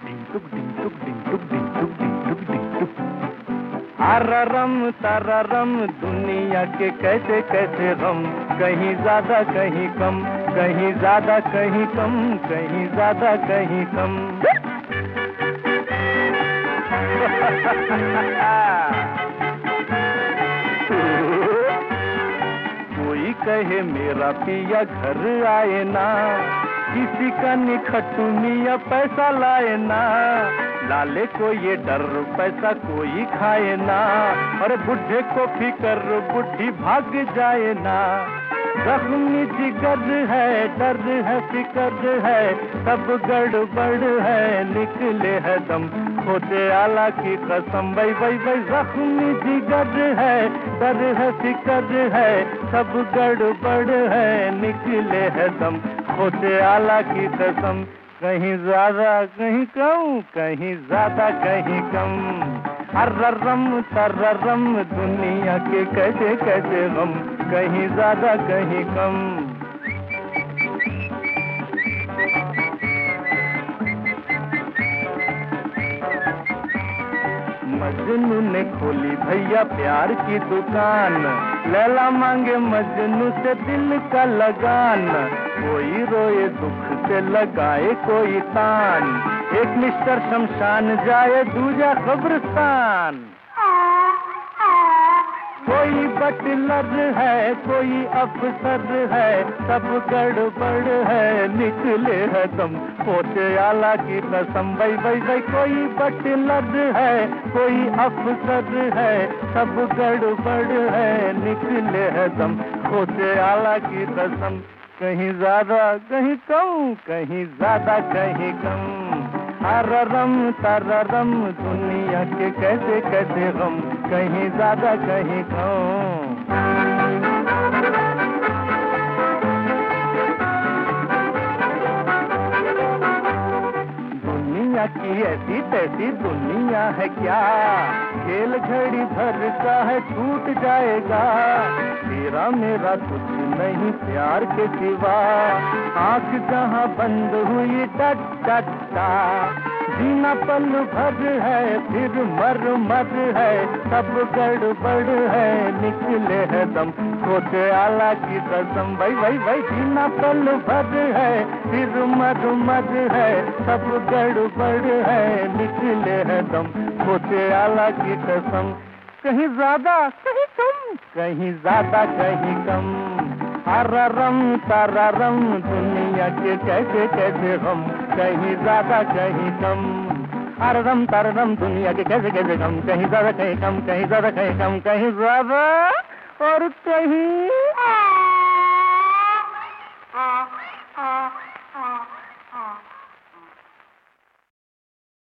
Ding duk. अररम तररम दुनिया के कैसे कैसे गम कहीं ज़्यादा कहीं कम कहीं ज़्यादा कहीं कम कहीं ज़्यादा कहीं कम कहे मेरा पिया घर आए ना। किसी का निखटू मिया पैसा लाए ना। लाले को ये डर पैसा कोई खाए ना। और बुढ़े को फिकर बुढ़ी भाग जाए ना। जख्मी जिगर है दर्द है, फिकर है, सब गड़बड़ है, निकले है दम। खोटे आला की कसम वही वही वही जख्मी जिगर है दर्द है फिकर है, सब गड़बड़ है, निकले है दम। खोटे आला की कसम, कहीं ज़्यादा, कहीं कम, कहीं ज़्यादा, कहीं कम। अर्रम तर्रम दुनिया के कैसे कैसे गम, कहीं ज़्यादा, कहीं कम। ने खोली भैया प्यार की दुकान। लैला मांगे मजनू से दिल का लगान। कोई रोए दुख से लगाए कोई तान। एक मिस्टर शमशान जाए दूजा कब्रस्तान। कोई बटलर है, कोई अफसर है, सब गड़बड़ है, निकले है दम। पोते आला की कसम भाई भाई भाई कोई बटलर है, कोई अफसर है, सब गड़बड़ है, निकले है दम। पोते आला की कसम, कहीं ज़्यादा, कहीं कम, कहीं ज़्यादा, कहीं कम। अररम तररम दुनिया के कैसे कैसे गम कहीं ज़्यादा कहीं कम। दुनिया की ऐसी तैसी दुनिया है क्या? खेल घड़ी भर का है, छूट जाएगा। तेरा मेरा कुछ नहीं, प्यार के सिवा। आँख जहाँ बंद हुई टट टट जीना पल भर है, फिर मर मर है, सब गड़बड़ है, निकले है दम। खोटे आला की कसम भाई भाई भाई जीना पल भर है, फिर मर मर है, सब गड़बड़ है, निकले है दम। खोटे आला की कसम, कहीं ज़्यादा कहीं कम, कहीं ज़्यादा कहीं कम। हर अररम तररम दुनिया के कैसे कैसे हम। कहीं ज़्यादा कहीं कम। अररम तररम दुनिया के कैसे कैसे कम? कहीं ज़्यादा कहीं कम, कहीं ज़्यादा कहीं कम, कहीं ज़्यादा और कहीं